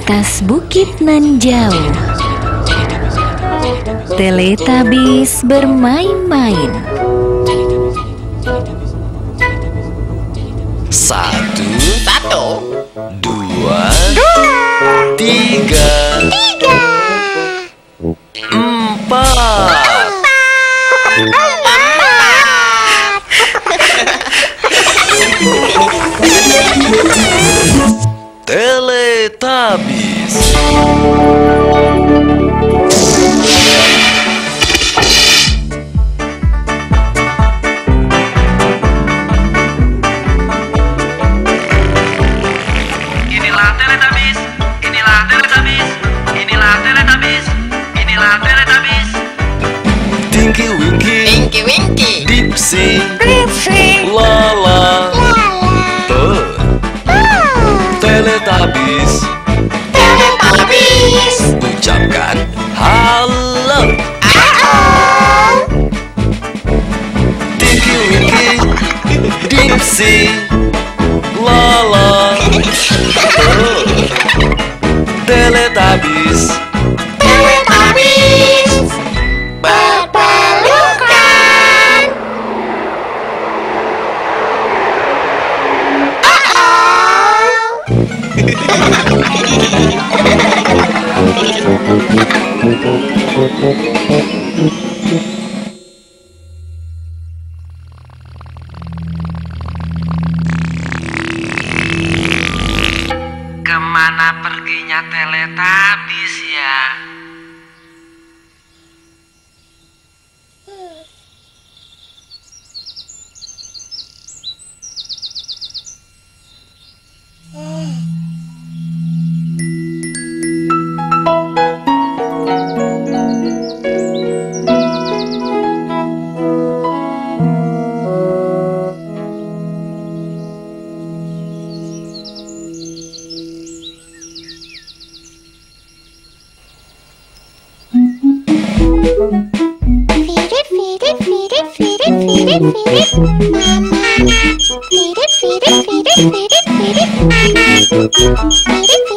atas bukit nan jauh. Teletabis bermain-main.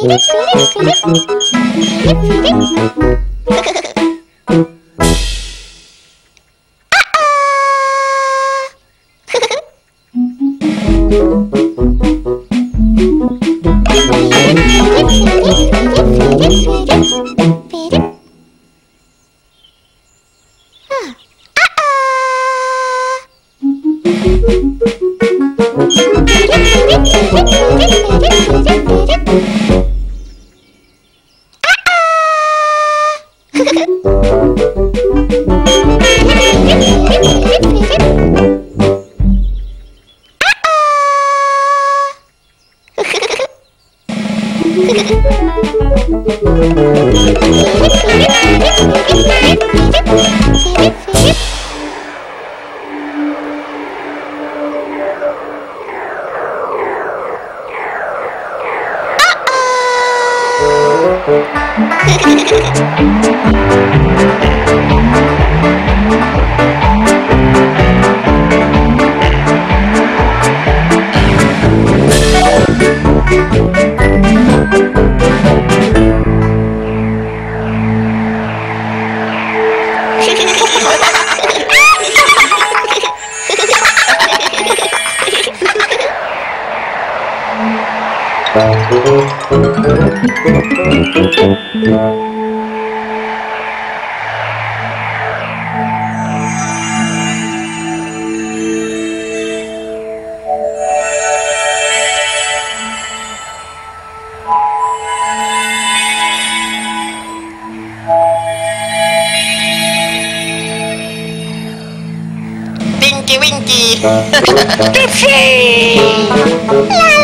ピッピッッピッッピッッピ Winky Winky Tipsy La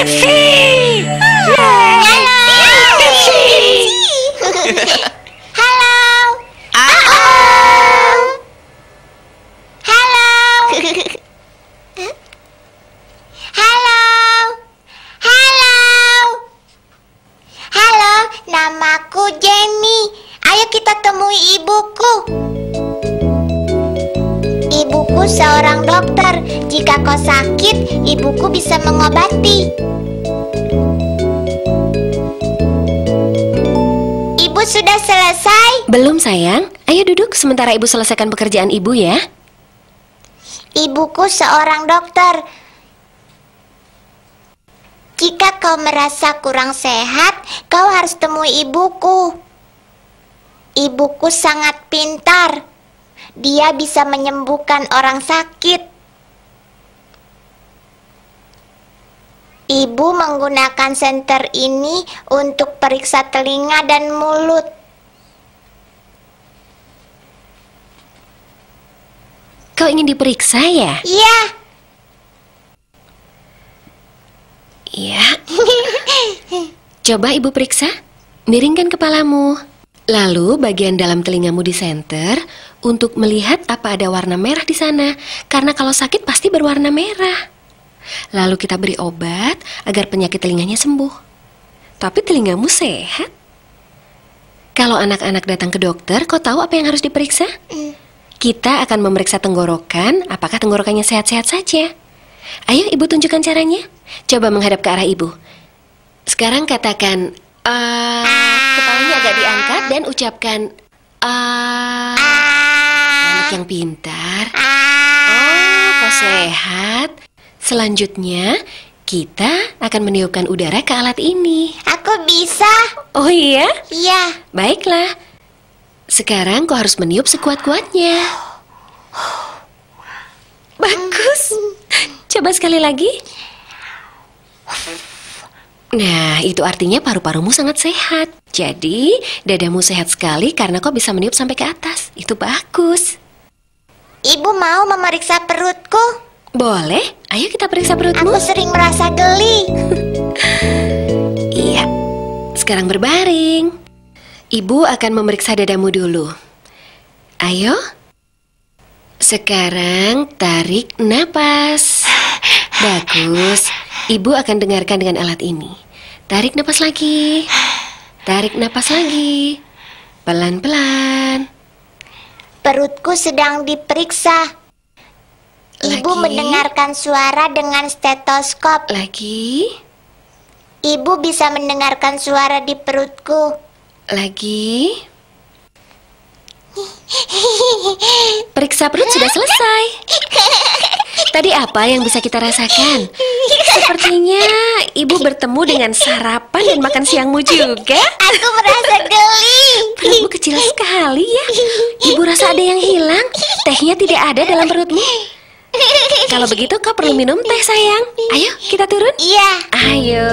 Yiffy! Belum sayang, ayo duduk sementara ibu selesaikan pekerjaan ibu ya. Ibuku seorang dokter. Jika kau merasa kurang sehat, kau harus temui ibuku. Ibuku sangat pintar. Dia bisa menyembuhkan orang sakit. Ibu menggunakan senter ini untuk periksa telinga dan mulut. Kau ingin diperiksa ya? Iya, Iya. Coba ibu periksa. Miringkan kepalamu. Lalu bagian dalam telingamu di senter untuk melihat apa ada warna merah di sana. Karena kalau sakit pasti berwarna merah. Lalu kita beri obat agar penyakit telinganya sembuh. Tapi telingamu sehat. Kalau anak-anak datang ke dokter, kau tahu apa yang harus diperiksa? Kita akan memeriksa tenggorokan, apakah tenggorokannya sehat-sehat saja. Ayo ibu tunjukkan caranya. Coba menghadap ke arah ibu. Sekarang katakan ah, kepalanya agak diangkat dan ucapkan ah. Anak yang pintar. Oh, kau sehat. Selanjutnya, kita akan meniupkan udara ke alat ini. aku bisa. Oh iya? Iya. Baiklah. Sekarang kau harus meniup sekuat-kuatnya. Bagus. Coba sekali lagi. Nah, itu artinya paru-parumu sangat sehat. Jadi, dadamu sehat sekali karena kau bisa meniup sampai ke atas. Itu bagus. Ibu mau memeriksa perutku. Boleh? Ayo kita periksa perutmu. Aku sering merasa geli. Iya. Sekarang berbaring. Ibu akan memeriksa dadamu dulu. Ayo. Sekarang tarik napas. Bagus. Ibu akan dengarkan dengan alat ini. Tarik napas lagi. Tarik napas lagi. Pelan-pelan. Perutku sedang diperiksa. Ibu Lagi. mendengarkan suara dengan stetoskop. Lagi. Ibu bisa mendengarkan suara di perutku. Lagi. Periksa perut sudah selesai. Tadi apa yang bisa kita rasakan? Sepertinya ibu bertemu dengan sarapan dan makan siangmu juga. Aku merasa geli. Perutmu kecil sekali ya. Ibu rasa ada yang hilang. Tehnya tidak ada dalam perutmu. Kalau begitu kau perlu minum teh sayang. Ayo kita turun. Iya, Ayo.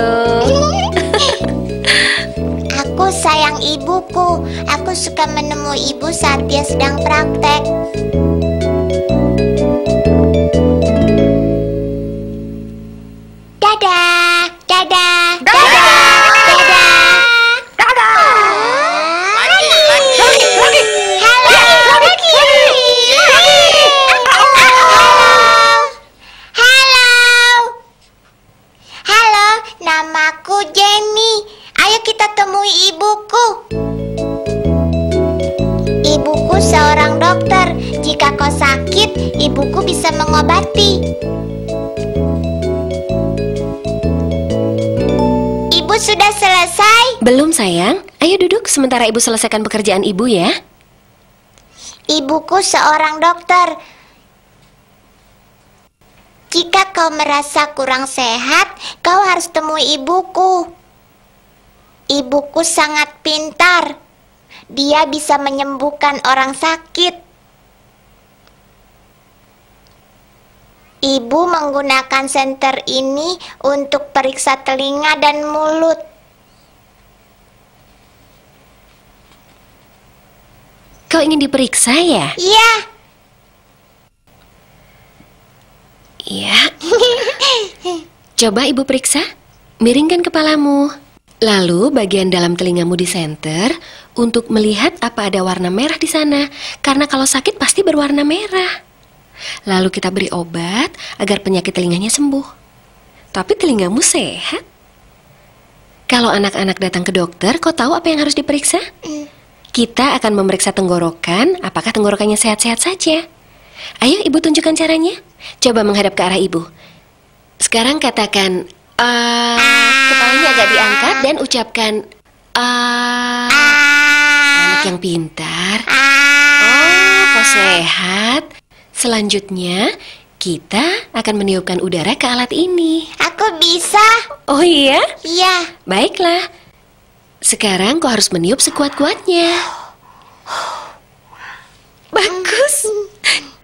aku sayang ibuku. Aku suka menemui ibu saat dia sedang praktek. Dadah, dadah, dadah, dadah. Temui ibuku. Ibuku seorang dokter. Jika kau sakit, ibuku bisa mengobati. Ibu sudah selesai. Belum sayang. Ayo duduk sementara ibu selesaikan pekerjaan ibu ya. Ibuku seorang dokter. Jika kau merasa kurang sehat, kau harus temui ibuku. Ibuku sangat pintar. Dia bisa menyembuhkan orang sakit. Ibu menggunakan senter ini untuk periksa telinga dan mulut. Kau ingin diperiksa ya? Iya, Iya. Coba ibu periksa. Miringkan kepalamu. Lalu bagian dalam telingamu di senter untuk melihat apa ada warna merah di sana. Karena kalau sakit pasti berwarna merah. Lalu kita beri obat agar penyakit telinganya sembuh. Tapi telingamu sehat. Kalau anak-anak datang ke dokter, kau tahu apa yang harus diperiksa? Kita akan memeriksa tenggorokan, apakah tenggorokannya sehat-sehat saja. Ayo ibu tunjukkan caranya. Coba menghadap ke arah ibu. Sekarang katakan ah, kepalanya agak diangkat dan ucapkan ah. Anak yang pintar. Oh, kok sehat. Selanjutnya, kita akan meniupkan udara ke alat ini. Aku bisa. Oh iya? Iya. Baiklah. Sekarang kau harus meniup sekuat-kuatnya. Bagus.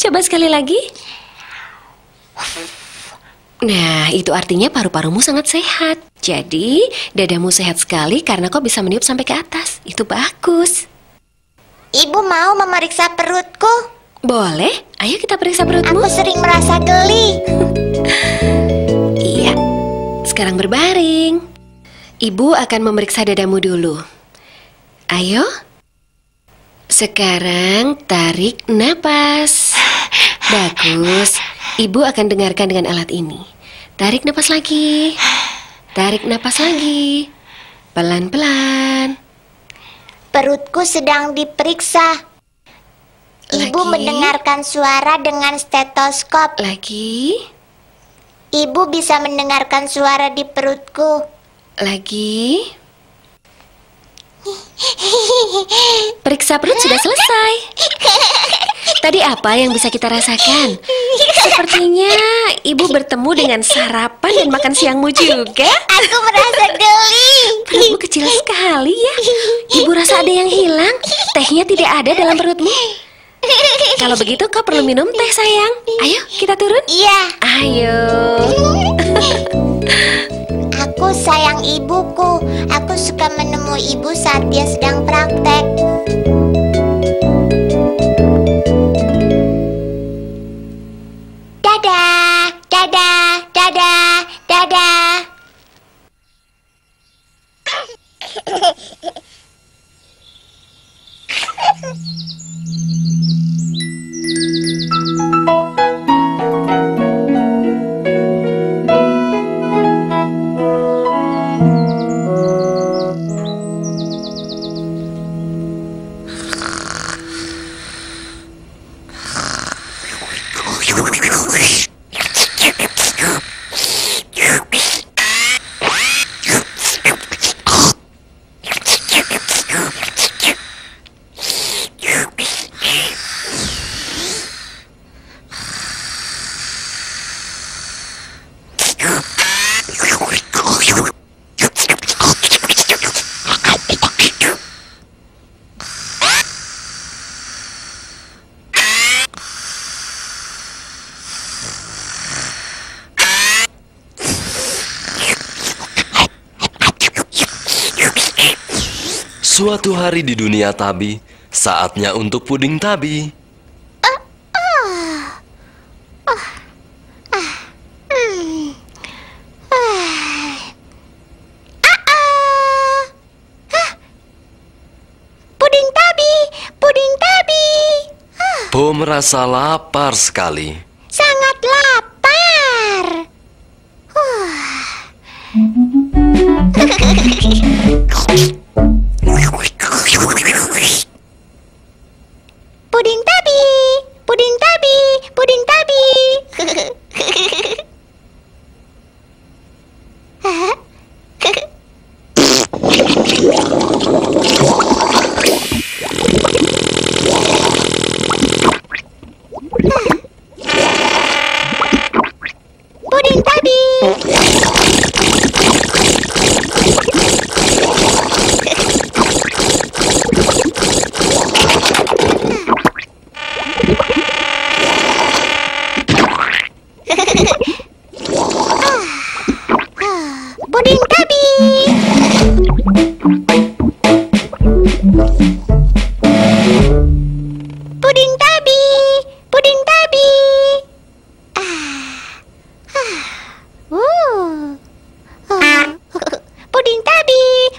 Coba sekali lagi. Nah, itu artinya paru-parumu sangat sehat. Jadi, dadamu sehat sekali karena kau bisa meniup sampai ke atas. Itu bagus. Ibu mau memeriksa perutku. Boleh? Ayo kita periksa perutmu. Aku sering merasa geli. Iya. Sekarang berbaring. Ibu akan memeriksa dadamu dulu. Ayo. Sekarang tarik napas. Bagus. Ibu akan dengarkan dengan alat ini. Tarik napas lagi. Tarik napas lagi. Pelan-pelan. Perutku sedang diperiksa. Ibu Lagi. mendengarkan suara dengan stetoskop. Lagi. Ibu bisa mendengarkan suara di perutku. Lagi. Periksa perut sudah selesai. Tadi apa yang bisa kita rasakan? Sepertinya ibu bertemu dengan sarapan dan makan siangmu juga. Aku merasa geli. Perutmu kecil sekali ya. Ibu rasa ada yang hilang. Tehnya tidak ada dalam perutmu. Kalau begitu kau perlu minum teh sayang. Ayo kita turun. Iya, Ayo. aku sayang ibuku. Aku suka menemui ibu saat dia sedang praktek. Suatu hari di dunia tabi, saatnya untuk puding tabi. Puding tabi, puding tabi. Po merasa lapar sekali. Sangat lapar. Puding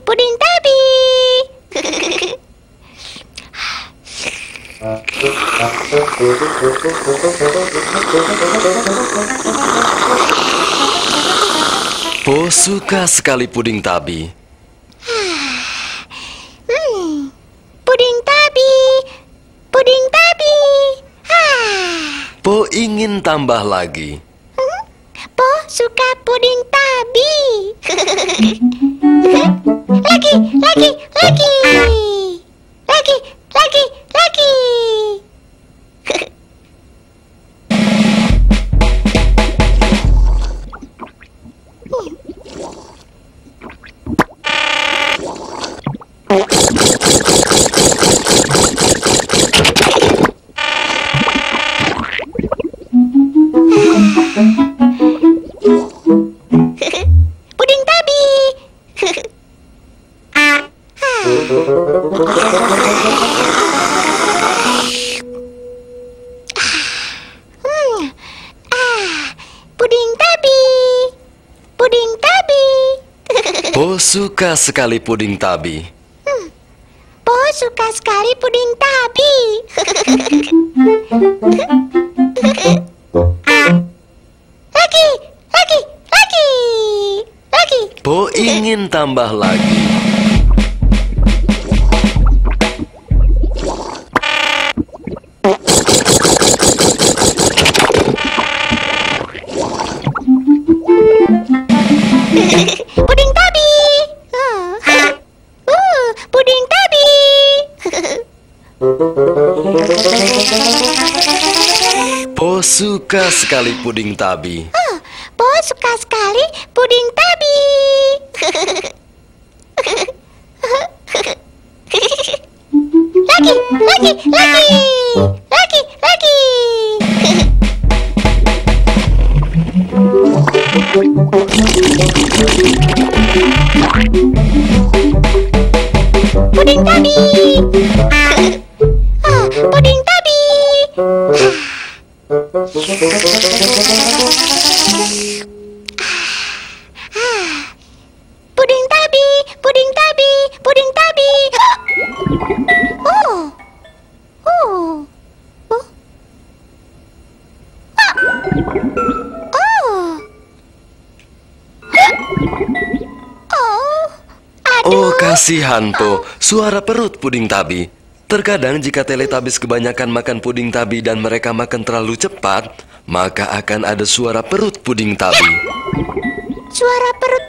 Puding Tabi. Po suka sekali puding tabi. Hmm, puding tabi, puding tabi. Ah. Po ingin tambah lagi. sekali puding tabi suka sekali puding tabi. Hanpo, suara perut puding tabi. Terkadang jika teletabis kebanyakan makan puding tabi dan mereka makan terlalu cepat, maka akan ada suara perut puding tabi. Suara perut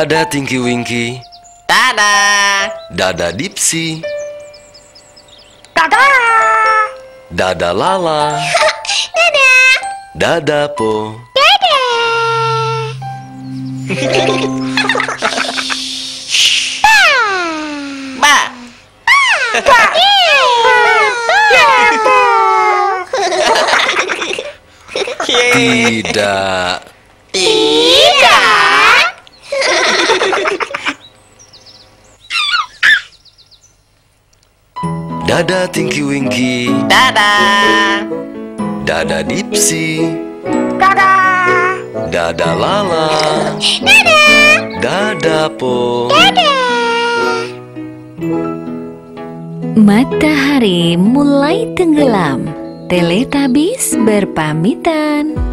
Dada Tinky Winky, Dadah. Dada Dipsy, Dada. Lala, Dada. Po, Ba. Tidak. Dada Tinky Winky, Dadah. Dada Dipsy, Dada. Lala, Dada. Po, Matahari mulai tenggelam. Teletabis berpamitan.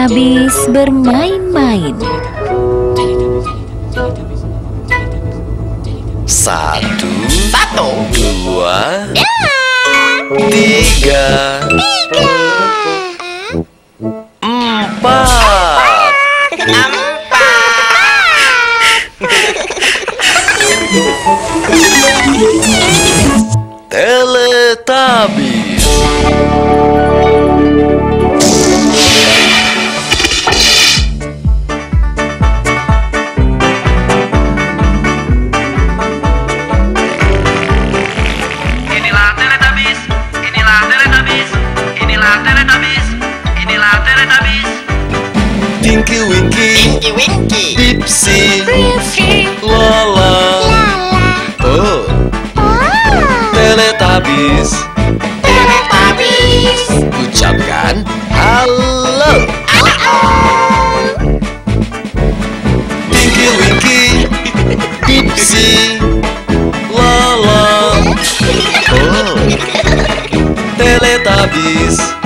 Teletabis bermain-main. Teletubbies. Teletubbies. Ucapkan halo. Tinky Winky, Dipsy, Lola, oh. Teletubbies.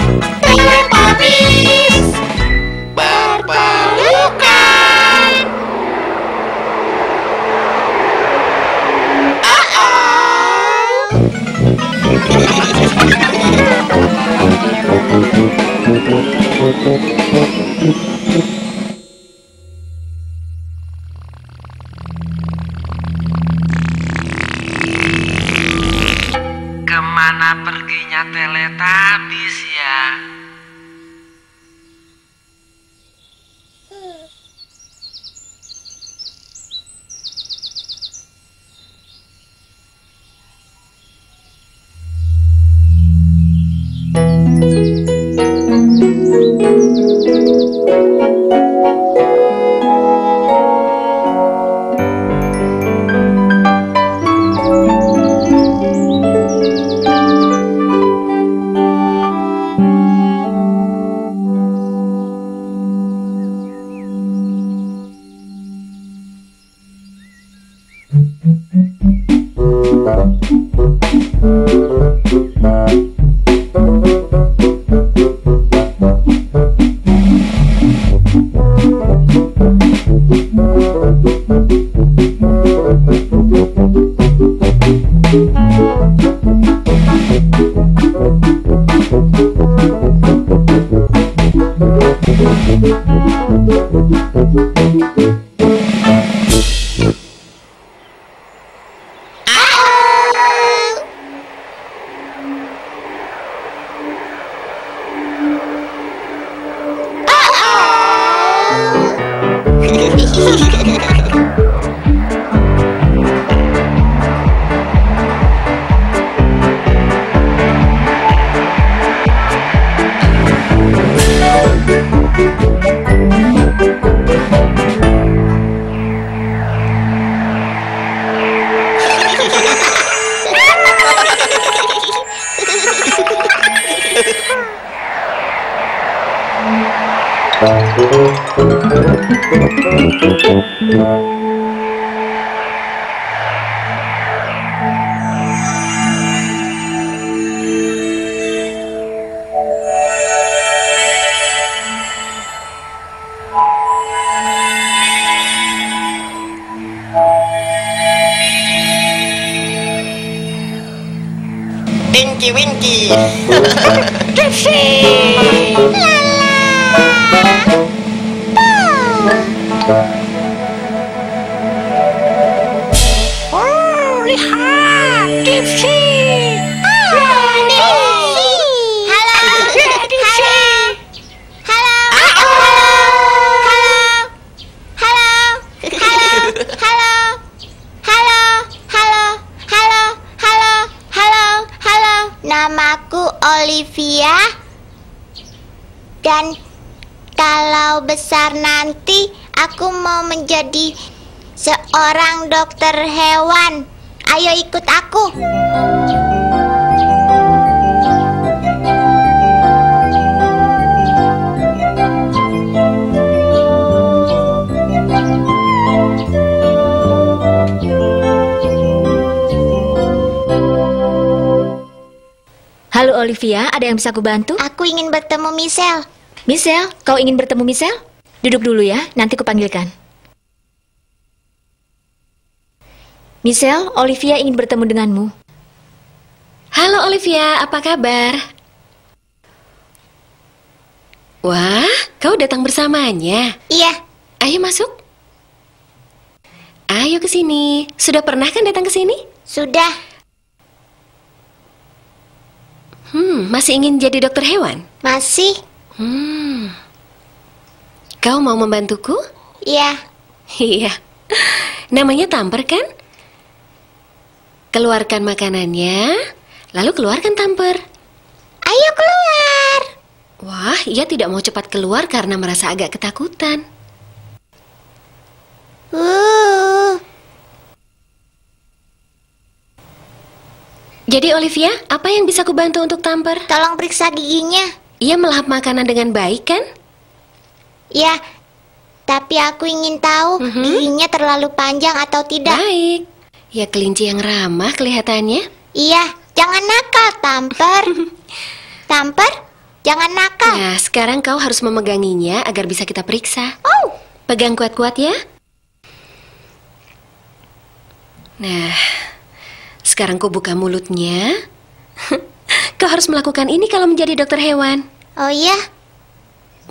这是啦啦。Olivia, ada yang bisa aku bantu? Aku ingin bertemu Michelle. Michelle, kau ingin bertemu Michelle? Duduk dulu ya, nanti kupanggilkan. Michelle, Olivia ingin bertemu denganmu. Halo Olivia, apa kabar? Wah, kau datang bersamanya. Iya, Ayo masuk. Ayo ke sini. Sudah pernah kan datang ke sini? sudah. Hmm, masih ingin jadi dokter hewan? Masih? Hmm. Kau mau membantuku? Iya. Iya. Namanya tamper kan? Keluarkan makanannya, lalu keluarkan tamper. Ayo keluar. Wah, ia tidak mau cepat keluar karena merasa agak ketakutan. Uh, Jadi Olivia, apa yang bisa kubantu untuk tamper? tolong periksa giginya. Ia melahap makanan dengan baik kan? Ya, tapi aku ingin tahu Mhm. giginya terlalu panjang atau tidak. Baik. Ya kelinci yang ramah kelihatannya. Iya, jangan nakal, Tamper. Tamper, jangan nakal. Nah, sekarang kau harus memeganginya agar bisa kita periksa. Oh, Pegang kuat-kuat ya. Nah, sekarang kau buka mulutnya. kau harus melakukan ini kalau menjadi dokter hewan. oh iya.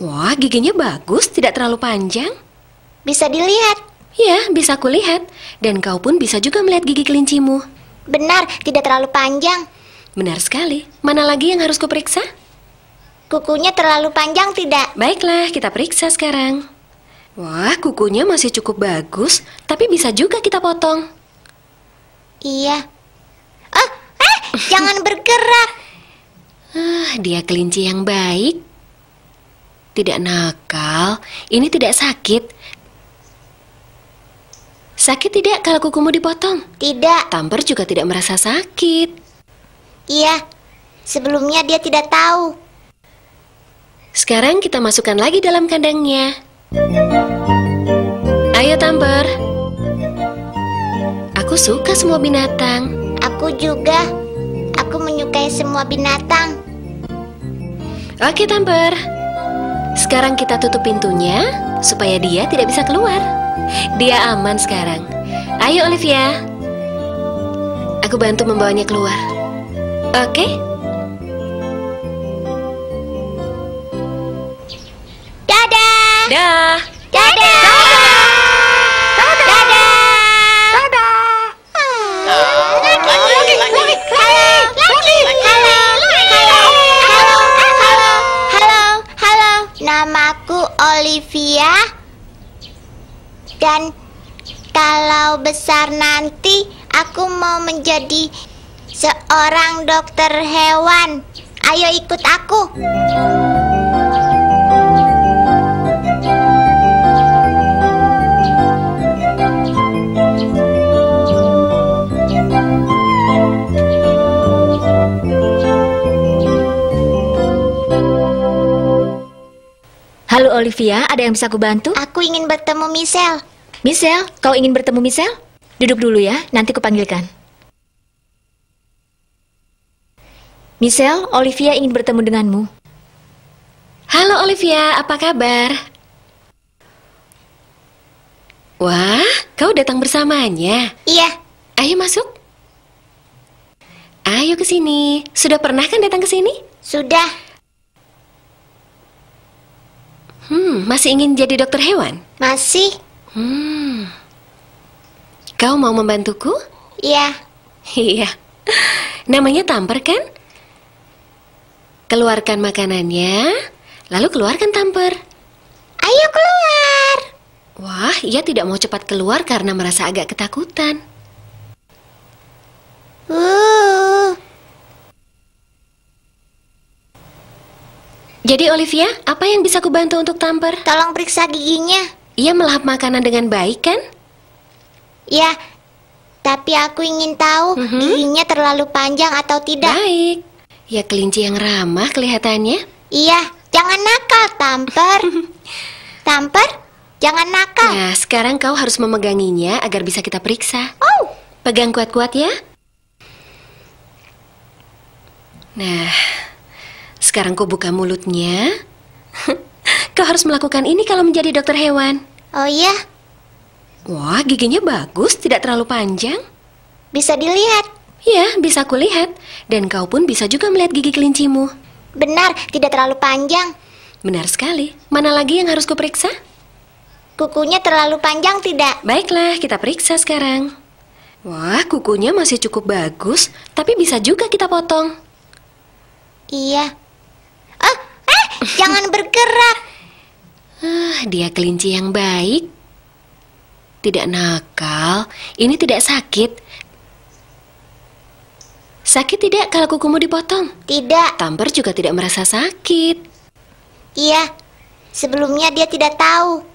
Wah, giginya bagus, tidak terlalu panjang. Bisa dilihat. Ya, bisa kulihat. Dan kau pun bisa juga melihat gigi kelincimu. Benar, tidak terlalu panjang. Benar sekali. Mana lagi yang harus kuperiksa? Kukunya terlalu panjang tidak? Baiklah, kita periksa sekarang. Wah, kukunya masih cukup bagus, tapi bisa juga kita potong. Iya. Jangan bergerak. Ah, dia kelinci yang baik. Tidak nakal, ini tidak sakit. Sakit tidak kalau kukumu dipotong? Tidak. Tamper juga tidak merasa sakit. Iya. Sebelumnya dia tidak tahu. Sekarang kita masukkan lagi dalam kandangnya. Ayo Tamper. Aku suka semua binatang. Aku juga. Menyukai semua binatang. Oke Tamper. Sekarang kita tutup pintunya supaya dia tidak bisa keluar. Dia aman sekarang. Ayo Olivia. Aku bantu membawanya keluar. Oke? Dadah. Dah. Dadah. Dadah. Namaku Olivia. Dan kalau besar nanti aku mau menjadi seorang dokter hewan. Ayo ikut aku. Olivia, ada yang bisa aku bantu? Aku ingin bertemu Michelle. Michelle, kau ingin bertemu Michelle? Duduk dulu ya, nanti kupanggilkan. Michelle, Olivia ingin bertemu denganmu. Halo Olivia, apa kabar? Wah, kau datang bersamanya. Iya, Ayo masuk. Ayo ke sini. Sudah pernah kan datang ke sini? sudah. Hmm, masih ingin jadi dokter hewan? Masih? Hmm. Kau mau membantuku? Iya. Iya. Namanya tamper kan? Keluarkan makanannya, lalu keluarkan tamper. Ayo keluar. Wah, ia tidak mau cepat keluar karena merasa agak ketakutan. Uh, Jadi Olivia, apa yang bisa kubantu untuk tamper? tolong periksa giginya. Ia melahap makanan dengan baik kan? Ya, tapi aku ingin tahu Mhm. giginya terlalu panjang atau tidak. Baik. Ya kelinci yang ramah kelihatannya. Iya, jangan nakal, Tamper. Tamper, jangan nakal. Nah, sekarang kau harus memeganginya agar bisa kita periksa. Oh, Pegang kuat-kuat ya. Nah, sekarang kau buka mulutnya. kau harus melakukan ini kalau menjadi dokter hewan. oh iya, Wah, giginya bagus, tidak terlalu panjang. bisa dilihat. Ya, bisa kulihat. Dan kau pun bisa juga melihat gigi kelincimu. Benar, tidak terlalu panjang. Benar sekali. Mana lagi yang harus kuperiksa? Kukunya terlalu panjang tidak? Baiklah, kita periksa sekarang. Wah, kukunya masih cukup bagus, tapi bisa juga kita potong. Iya. Jangan bergerak. Ah, dia kelinci yang baik. Tidak nakal, ini tidak sakit. Sakit tidak kalau kukumu dipotong? Tidak, Tamper juga tidak merasa sakit. iya. Sebelumnya dia tidak tahu.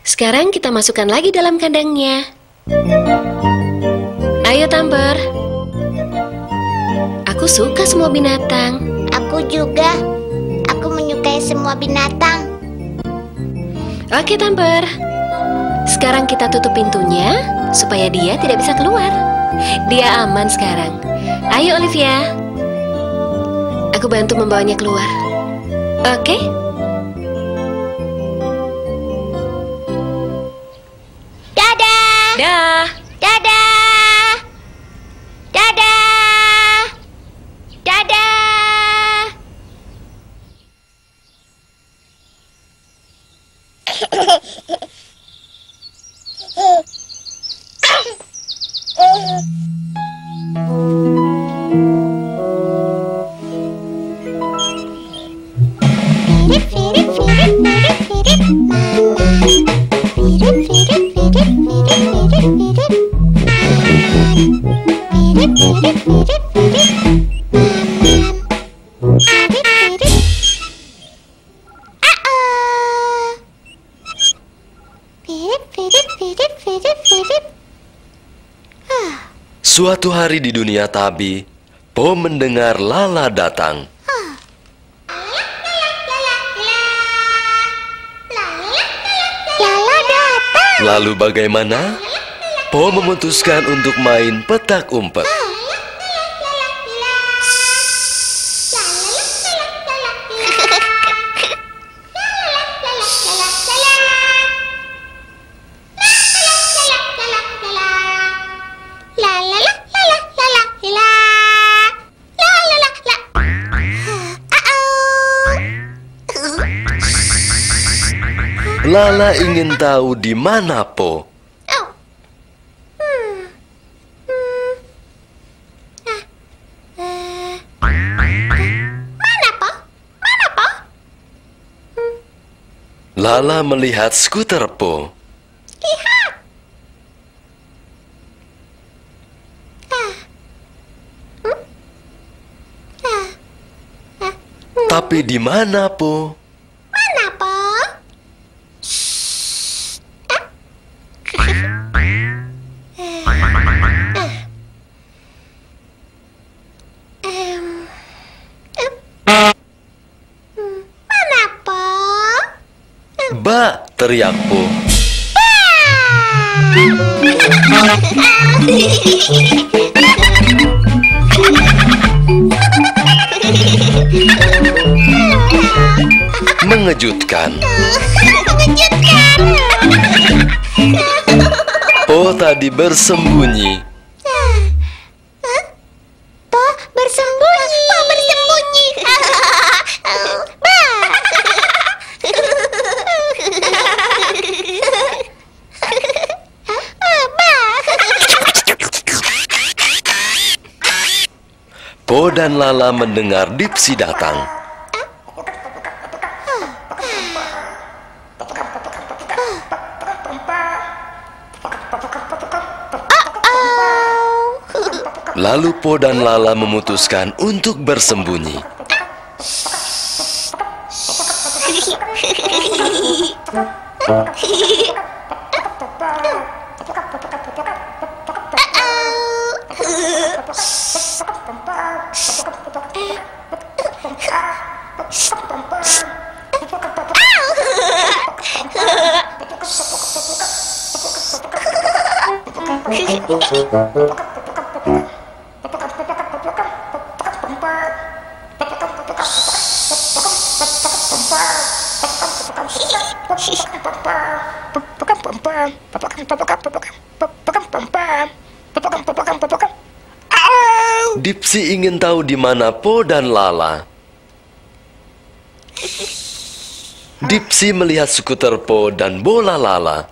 Sekarang kita masukkan lagi dalam kandangnya. Ayo Tamper. Aku suka semua binatang. Aku juga. Menyukai semua binatang. Oke Tamper. Sekarang kita tutup pintunya supaya dia tidak bisa keluar. Dia aman sekarang. Ayo Olivia. Aku bantu membawanya keluar. Oke? Dadah. Hari di dunia Tabi, Po mendengar Lala datang. Lala datang. Lalu bagaimana? Po memutuskan untuk main petak umpet. Lala ingin tahu di mana Po. Lala melihat skuter Po. Tapi di mana Po? Ba, teriak Po. Mengejutkan. Po tadi bersembunyi. Po bersembunyi. Po bersembunyi. Ba. Po dan Lala mendengar Dipsi datang. Lalu Po dan Lala memutuskan untuk bersembunyi. Dipsi ingin tahu di mana Po dan Lala. Dipsi melihat skuter Po dan bola Lala.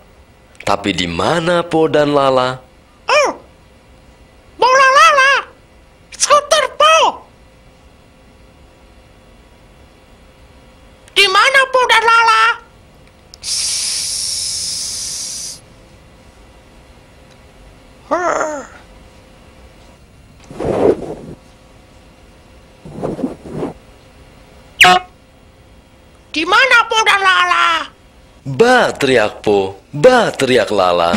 Tapi di mana Po dan Lala? Bola lala. Skuter Po. Di mana Po dan Lala? Huh. Di mana Po dan Lala? Ba teriak Po, ba teriak Lala.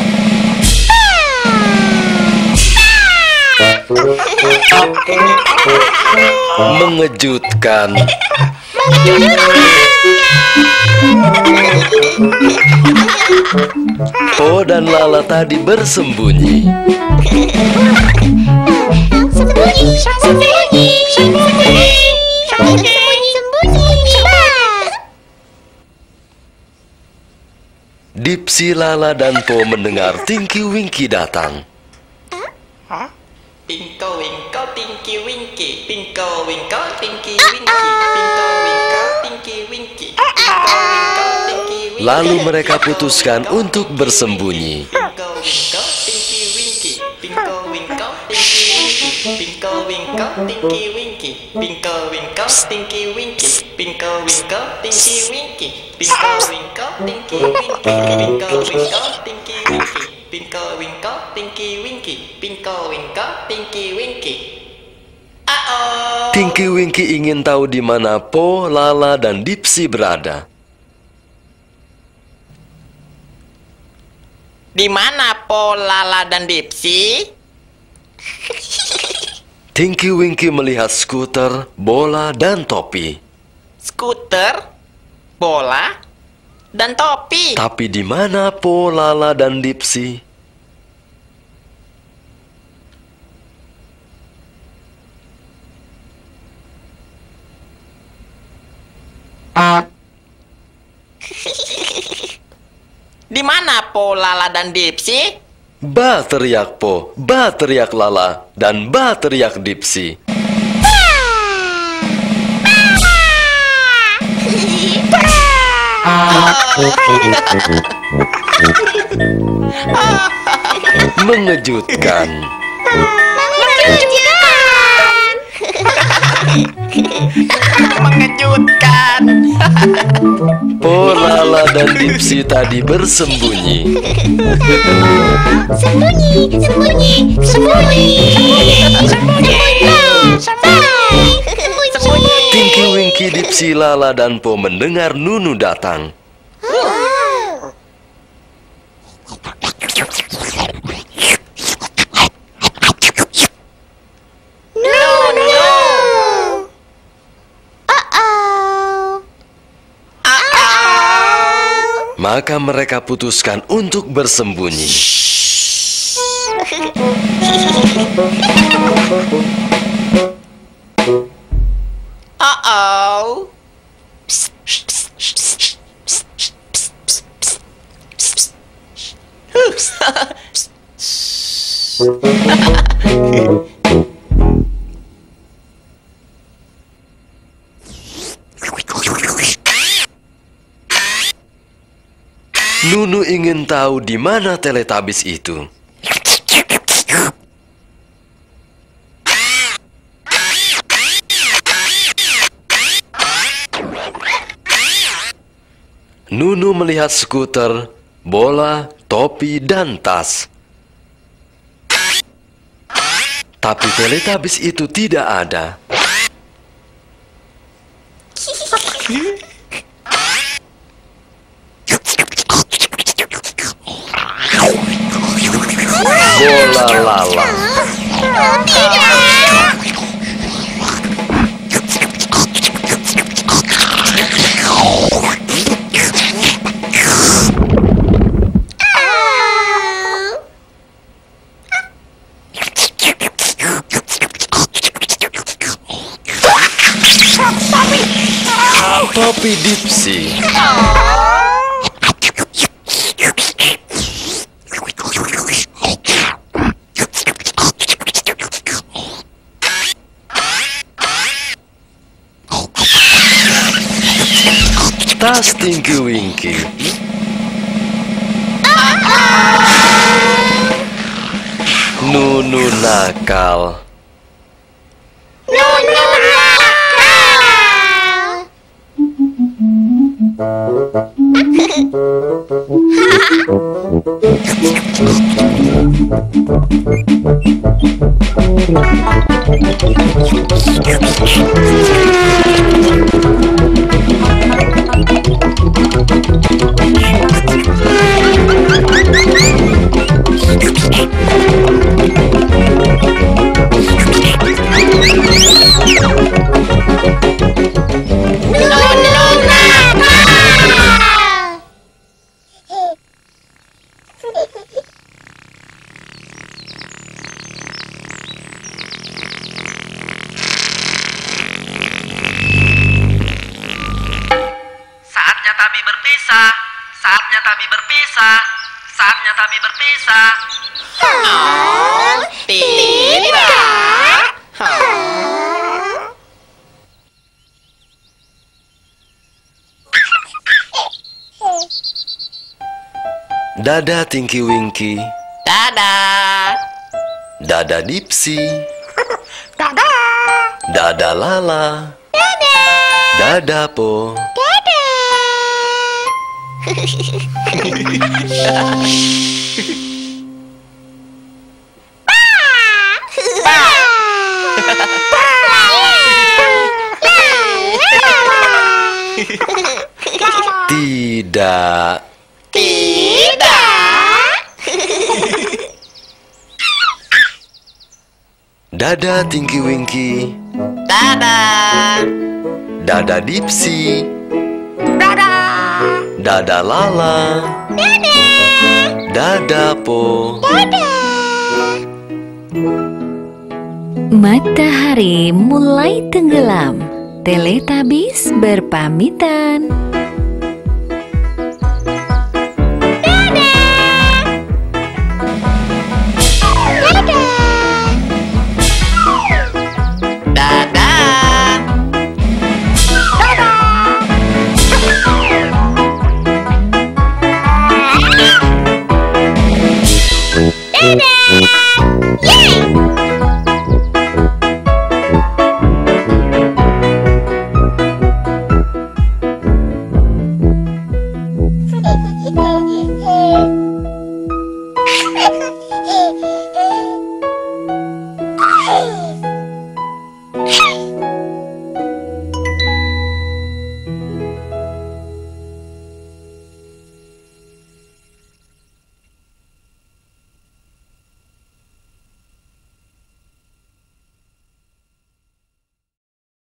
Mengejutkan. Po dan Lala tadi bersembunyi. Sembunyi, sembunyi, sembunyi, sembunyi, Dipsi, Lala, dan Po mendengar Tinky Winky datang. Pinko winko tinky winky Pinko winko tinky winky Pinko winko tinky winky Pinko winko tinky winky Lalu mereka putuskan untuk bersembunyi. Pinko winko tinky winky tinky. Twinkle winkle, tinky winky. Twinkle winkle, tinky winky. Twinkle winkle, tinky winky. Twinkle winkle, tinky winky. Twinkle winkle, tinky winky. Twinkle winkle, tinky winky. Twinkle winkle, tinky winky. Tinky Winky ingin tahu di mana Po, Lala, dan Dipsy berada. Di mana Po, Lala, dan Dipsy? Tinky Winky melihat skuter, bola, dan topi. Skuter, bola, dan topi. Tapi di mana Po, Lala, dan Dipsy? Di mana Po, Lala, dan Dipsy? Ba teriak Po, ba teriak Lala, dan ba teriak Dipsy. Mengejutkan. Mengejutkan. Po, Lala, dan Dipsy tadi bersembunyi. Sembunyi, sembunyi, sembunyi, sembunyi, sembunyi, sembunyi, sembunyi. Tinky Winky, Dipsy, Lala, dan Po mendengar Nunu datang. Maka mereka putuskan untuk bersembunyi. Uh-oh. Nunu ingin tahu di mana Teletubbies itu. Nunu melihat skuter, bola, topi, dan tas. Tapi Teletubbies itu tidak ada. la la. Tidak. Papi Dipsy. Oh. Winky Winky. Nunu nakal. Nunu nakal. Hahaha. Thank you. Dada Tinky Winky. Dada. Dada Dipsy. Dada. Dada Lala. Dada. Dada Po. Dada. Tidak. Dada Tinky Winky. Dadah. Dada Dipsi. Dadah. Dada Lala. Dada Po. Matahari mulai tenggelam. Teletubbies berpamitan. did! Yay!